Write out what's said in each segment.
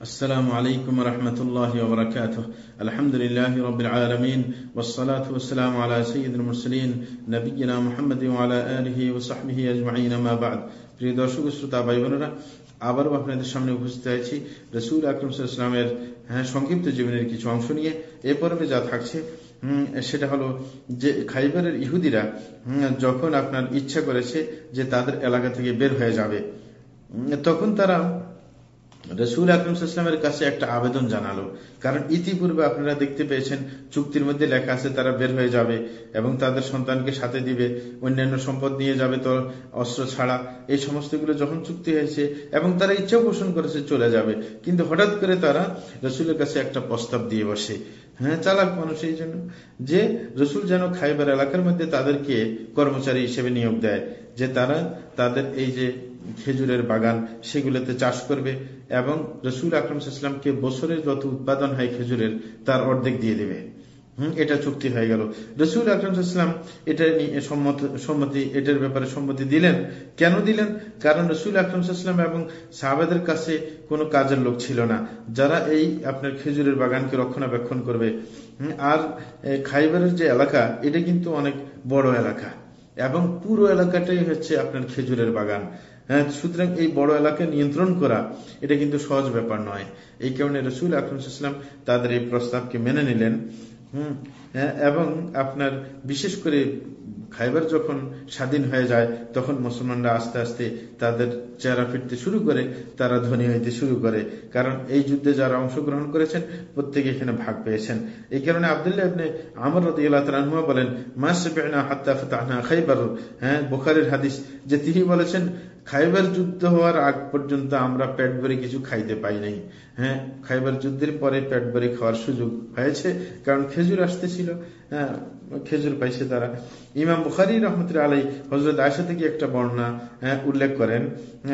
السلام عليكم ورحمة الله وبركاته الحمد لله رب العالمين والصلاة والسلام على سيد المرسلين نبينا محمد وعلى آله وصحبه أجمعين ما بعد প্রিয় দর্শক শ্রোতা ভাই বোনেরা আবারও আপনাদের সামনে উপস্থিত হয়েছি রসুল আকরম ইসলামের হ্যাঁ সংক্ষিপ্ত জীবনের কিছু অংশ নিয়ে এ পর্বে যা থাকছে সেটা হলো যে খাইবারের ইহুদিরা যখন আপনার ইচ্ছা করেছে যে তাদের এলাকা থেকে বের হয়ে যাবে তখন তারা রসুল আকরমসাল্লামের কাছে একটা আবেদন জানালো। কারণ ইতিপূর্বে আপনারা দেখতে পেয়েছেন, চুক্তির মধ্যে লেখা আছে তারা বের হয়ে যাবে এবং তাদের সন্তানকে সাথে দিবে, অন্যান্য সম্পদ নিয়ে যাবে তো অস্ত্র ছাড়া। এই সমস্তগুলো যখন চুক্তি হয়েছে এবং তারা ইচ্ছা পোষণ করেছে চলে যাবে। কিন্তু হঠাৎ করে তারা রসুলের কাছে একটা প্রস্তাব দিয়ে বসে। হ্যাঁ চালাক মানুষ এই জন্য যে রসুল যেন খাইবার এলাকার মধ্যে তাদেরকে কর্মচারী হিসেবে নিয়োগ দেয়, যে তারা তাদের এই যে খেজুরের বাগান সেগুলোতে চাষ করবে এবং রসুল আকরম ইসলামকে বছরের যত উৎপাদন হয় খেজুরের, তার অর্ধেক দিয়ে দেবে। এটা চুক্তি হয়ে গেল। রসুল আকরম ইসলাম এটা সম্মতি এটার ব্যাপারে সম্মতি দিলেন। কেন দিলেন? কারণ রসুল আকরম ইসলাম এবং সাহাবেদের কাছে কোনো কাজের লোক ছিল না। যারা এই আপনার খেজুরের বাগানকে রক্ষণাবেক্ষণ করবে। আর খাইবারের যে এলাকা, এটা কিন্তু অনেক বড় এলাকা। এবং পুরো এলাকাটাই হচ্ছে আপনার খেজুরের বাগান। হ্যাঁ সুতরাং এই বড় এলাকা নিয়ন্ত্রণ করা, এটা কিন্তু সহজ ব্যাপার নয়। এই কারণে রসুল আকরমসাল্লাম তাদের এই প্রস্তাবকে মেনে নিলেন। হম এবং আপনার বিশেষ করে খাইবার যখন স্বাধীন হয়ে যায়, তখন মুসলমানরা আস্তে আস্তে তাদের চেহারা ফিরতে শুরু করে, তারা ধনী হইতে শুরু করে। কারণ এই যুদ্ধে যারা অংশগ্রহণ করেছেন, প্রত্যেকে এখানে ভাগ পেয়েছেন। এই কারণে আবদুল্লাহ আপনি আমর বলেন খাইবার। হ্যাঁ বোখারের হাদিস যে তিনি বলেছেন খাইবার যুদ্ধ হওয়ার আগ পর্যন্ত আমরা পেট ভরে কিছু খাইতে পাই নাই। হ্যাঁ খাইবার যুদ্ধের পরে পেট ভরে খাওয়ার সুযোগ হয়েছে, কারণ খেজুর আসতেছিল। হ্যাঁ খেজুর পাইছে তারা। ইমাম বুখারি রহমতুল্লাহ আলাই হজরত আয়সা থেকে একটা বর্ণনা উল্লেখ করেন।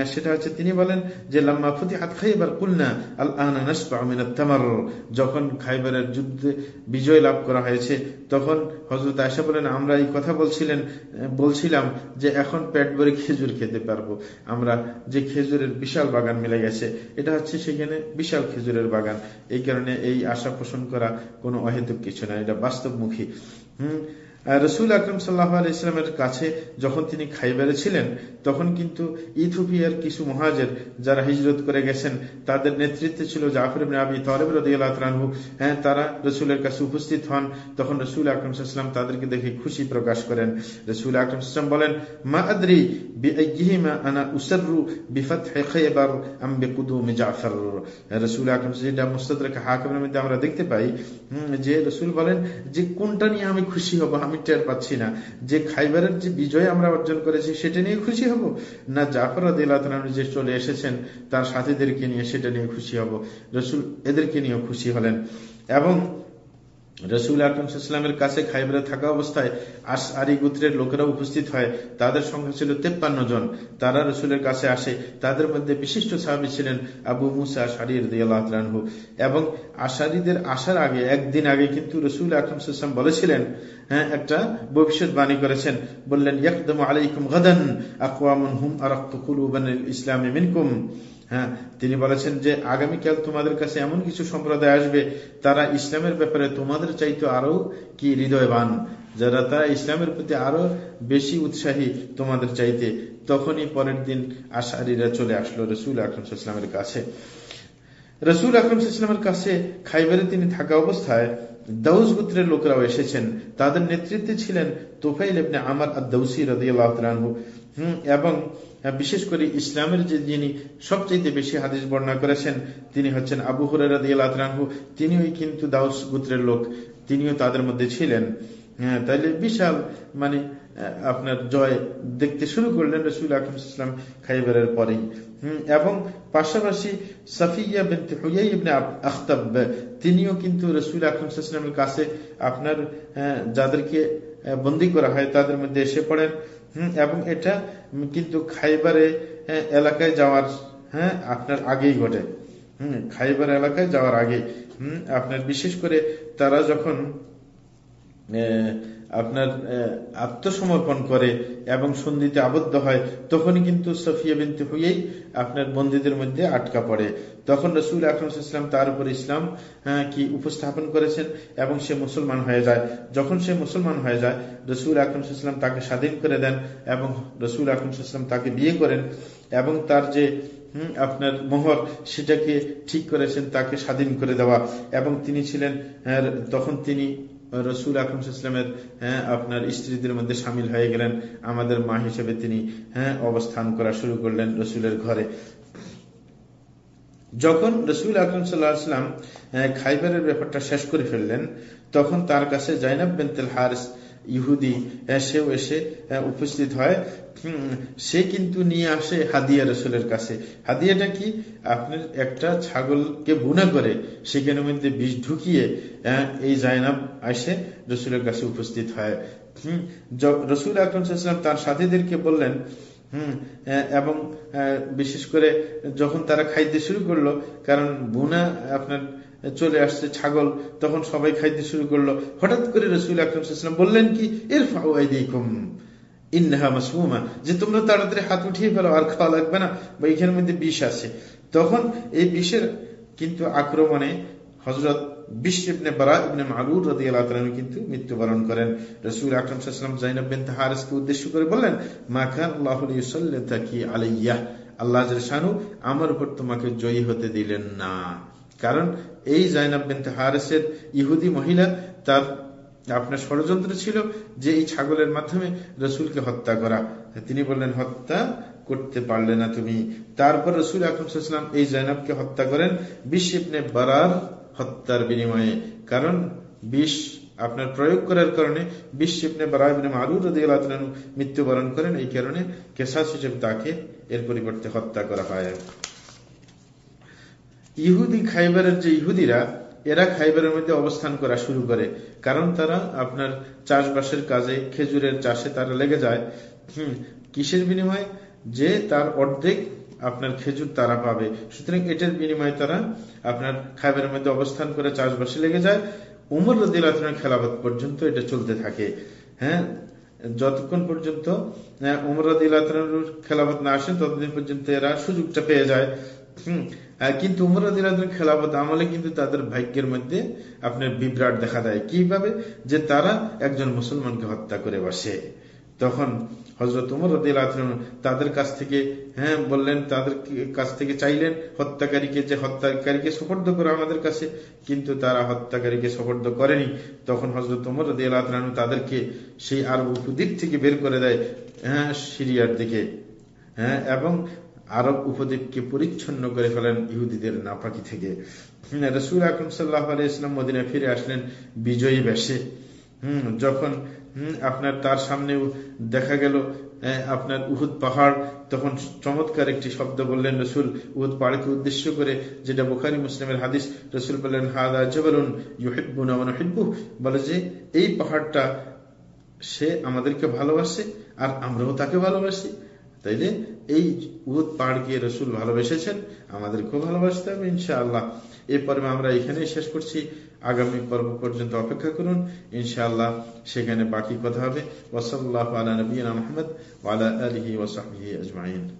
সেটা হচ্ছে তিনি বলেন যে, লাম্মা ফুতি হাত খাইবার কুলনা, আল আনার যখন খাইবারের যুদ্ধে বিজয় লাভ করা হয়েছে, তখন হজরত আয়সা বলেন, আমরা এই কথা বলছিলেন, বলছিলাম যে, এখন পেট ভরে খেজুর খেতে পারব। আমরা যে খেজুরের বিশাল বাগান মিলে গেছে, এটা হচ্ছে সেখানে বিশাল খেজুরের বাগান। এই কারণে এই আশা পোষণ করা কোনো অহেতুক কিছু না, এটা বাস্তবমুখী। হম রসুল আকরম সাল্লাহ ইসলামের কাছে যখন তিনি খাইবারে ছিলেন তখন কিন্তু ইথোপিয়ার কিছু মহাজের যারা হিজরত করে গেছেন, তাদের নেতৃত্বে ছিল জাফর আবি তরব রাহু হ্যাঁ তারা রসুলের কাছে উপস্থিত হন। তখন রসুল আকরম সাল্লাম তাদেরকে দেখে খুশি প্রকাশ করেন। রসুল আকরম সাল্লাম বলেন, মা আদ্রি আনা উসরু বিফত খাইবার আম বেকুদুম জাফর? রসুল আকরম যেটা মুস্তাদ হাকিমের মধ্যে আমরা দেখতে পাই যে রসুল বলেন, যে কোনটা নিয়ে আমি খুশি হব, আমি টের পাচ্ছি না। যে খাইবারের যে বিজয় আমরা অর্জন করেছি, সেটা নিয়ে খুশি হব? না জাফর যে চলে এসেছেন, তার সাথীদেরকে নিয়ে সেটা নিয়ে খুশি হব। রসুল এদেরকে নিয়েও খুশি হলেন। এবং রসুল আকরমসাল্লামের কাছে খাইবারে থাকা অবস্থায় আস আরি গুত্রের লোকেরা উপস্থিত হয়। তাদের সংখ্যা ছিল তেপ্পান্ন জন। তারা রসুলের কাছে আসে। তাদের মধ্যে বিশিষ্ট সাহাবি ছিলেন আবু মুসা আশারির দিয়ালহু এবং আশারিদের আসার আগে, একদিন আগে কিন্তু রসুল আকরমসাল্লাম বলেছিলেন হ্যাঁ একটা ভবিষ্যৎবাণী করেছেন। বললেন, ইয়াকদম আলাইকুম গদান আকওয়ামুন হুম কুলুবান ইসলামী মিনকুম। হ্যাঁ তিনি বলেছেন যে আগামীকাল তোমাদের কাছে এমন কিছু সম্প্রদায় আসবে, তারা ইসলামের ব্যাপারে তোমাদের চাইতে আরও কি হৃদয়বান? যারা তারা ইসলামের প্রতি আরও বেশি উৎসাহী তোমাদের চাইতে। তখনই পরের দিন আশারিরা চলে আসলো রসুল আকরমসাল্লামের কাছে। রসুল আকরমসাল্লামের কাছে খাইবারে তিনি থাকা অবস্থায় দাউস গোত্রের লোকরাও এসেছেন। তাদের নেতৃত্বে ছিলেন তোফাইল আমার আদাউসি রাদিয়াল্লাহু তাআলা এবং বিশেষ করে ইসলামের যে যিনি সবচেয়ে বেশি হাদিস বর্ণনা করেছেন, তিনি হচ্ছেন আবু হরাহু তিনিও কিন্তু দাউস গোত্রের লোক, তিনিও তাদের মধ্যে ছিলেন। হ্যাঁ তাইলে বিশাল মানে আপনার জয় দেখতে শুরু করলেন রসুল আকরম ইসলাম খাইবারের পরেই। এবং পাশাপাশি সাফিয়া বিনতে হুয়াই ইবনে আখতাব, তিনিও কিন্তু রসুল আকরম ইসলামের কাছে আপনার যাদেরকে বন্দি করা হয়, তাদের মধ্যে এসে পড়েন। এবং এটা কিন্তু খাইবারে এলাকায় যাওয়ার হ্যাঁ আপনার আগেই ঘটে। হম, খাইবার এলাকায় যাওয়ার আগে হম, আপনার বিশেষ করে তারা যখন আপনার আত্মসমর্পণ করে এবং সন্ধিতে আবদ্ধ হয়, তখনই কিন্তু সফিয়া বিনতে হয়েই আপনার বন্দীদের মধ্যে আটকা পড়ে। তখন রসুল আকরম ইসলাম তার উপর ইসলাম কি উপস্থাপন করেছেন এবং সে মুসলমান হয়ে যায়। যখন সে মুসলমান হয়ে যায়, রসুল আকরম ইসলাম তাকে স্বাধীন করে দেন এবং রসুল আকরম ইসলাম তাকে বিয়ে করেন এবং তার যে আপনার মোহর, সেটাকে ঠিক করেছেন তাকে স্বাধীন করে দেওয়া। এবং তিনি ছিলেন তখন তিনি রসুল আকরম ইসলামের হ্যাঁ আপনার স্ত্রীদের মধ্যে সামিল হয়ে গেলেন। আমাদের মা হিসেবে তিনি হ্যাঁ অবস্থান করা শুরু করলেন রসুলের ঘরে। যখন রসুল আকরম সাল্লাহ খাইবারের ব্যাপারটা শেষ করে ফেললেন, তখন তার কাছে জাইনাব বেন্তেল হারিস ইহুদি সেও এসে উপস্থিত হয়। সে কিন্তু নিয়ে আসে হাদিয়া রসুলের কাছে। হাদিয়াটা কি? আপনার একটা ছাগলকে বুনা করে সেখানের মধ্যে বিষ ঢুকিয়ে এই জায়নাব আসে রসুলের কাছে উপস্থিত হয়। রসুল আকরম তার সাথীদেরকে বললেন হম এবং বিশেষ করে যখন তারা খাইতে শুরু করল, কারণ বুনা আপনার চলে আসছে ছাগল, তখন সবাই খাইতে শুরু করল। হঠাৎ করে রসুল আকরম বললেন কি এর ইন্নাহা মাসমুমা যে তোমরা তাড়াতাড়ি হাত উঠিয়ে ফেলো, আর খাওয়া লাগবে না। বা এখানের মধ্যে বিষ আছে। তখন এই বিষের কিন্তু আক্রমণে হজরত আল্লাহ মৃত্যুবরণ করেন। রসুল আকরম উদ্দেশ্য করে বললেন, মা খান আল্লাহ আল্লাহ আমার উপর তোমাকে জয়ী হতে দিলেন না। কারণ এই জাইনাব বিন হারিসের ইহুদি মহিলা তার আপনার ষড়যন্ত্র ছিল যে এই ছাগলের মাধ্যমে রসুলকে হত্যা করা। তিনি বললেন, হত্যা করতে পারলে না তুমি। তারপর রসুল আকরমসাল্লাম এই জৈনবকে হত্যা করেন বিশ্বনে বারার হত্যার বিনিময়ে। কারণ বিষ আপনার প্রয়োগ করার কারণে বিশ্বনে বারাবিনে মারুর মৃত্যুবরণ করেন। এই কারণে কেসাস হিসেবে তাকে এর পরিবর্তে হত্যা করা হয়। ইহুদি খাইবারের যে ইহুদিরা, এরা খাইবারের মধ্যে অবস্থান করা শুরু করে। কারণ তারা আপনার চাষবাসের কাজে, খেজুরের চাষে তারা লেগে যায়। হম, কিসের বিনিময়ে? যে তার অর্ধেক আপনার খেজুর তারা পাবে। সুতরাং এটার বিনিময়ে তারা আপনার খাইবারের মধ্যে অবস্থান করে চাষবাসে লেগে যায়। উমর রদিল খেলাবাদ পর্যন্ত এটা চলতে থাকে। হ্যাঁ যতক্ষণ পর্যন্ত উমর রদিল খেলাবাদ না আসেন ততদিন পর্যন্ত এরা সুযোগটা পেয়ে যায়। হম কিন্তু খেলাফত আমলে কিন্তু তাদের ভাগ্যের মধ্যে আপনার বিভ্রাট দেখা দেয়। কীভাবে? যে তারা একজন মুসলমানকে হত্যা করে বসে। তখন হজরত উমর তাদের কাছ থেকে হ্যাঁ বললেন, তাদের কাছ থেকে চাইলেন হত্যাকারীকে, যে হত্যাকারীকে সুপর্দ করে আমাদের কাছে। কিন্তু তারা হত্যাকারীকে সুপর্দ করেনি। তখন হজরত উমর আল্লাহ তাদেরকে সেই আরব উপদ্বীপ থেকে বের করে দেয় হ্যাঁ সিরিয়ার দিকে। হ্যাঁ এবং আরব উপদ্বীপকে পরিচ্ছন্ন করে ফেলেন ইহুদিদের নাপাকি থেকে। রসুল আকরম সাল্লাহ আলাইসলাম মদিনায় ফিরে আসলেন বিজয়ী বেশে। হম, যখন আপনার তার সামনে দেখা গেল আপনার উহুদ পাহাড়, তখন চমৎকার একটি শব্দ বললেন রসুল। উহুদ পাহাড়কে উদ্দেশ্য করে যেটা বুখারি মুসলিমের হাদিস, রসুল বললেন হাদা জবলুন ইউহিব্বুনা হিব্বু বলে যে, এই পাহাড়টা সে আমাদেরকে ভালোবাসে আর আমরাও তাকে ভালোবাসি। তাইলে এই উদ পাড়কে রসুল ভালোবেসেছেন আমাদেরকেও ভালোবাসতে হবে, ইনশাআল্লাহ। এই পর্বে আমরা এখানেই শেষ করছি। আগামী পর্ব পর্যন্ত অপেক্ষা করুন, ইনশাআল্লাহ সেখানে বাকি কথা হবে। ওসল্লাহ আলা নবীন আহমদ ওয়ালা আলহি ওসাহি আজমাইন।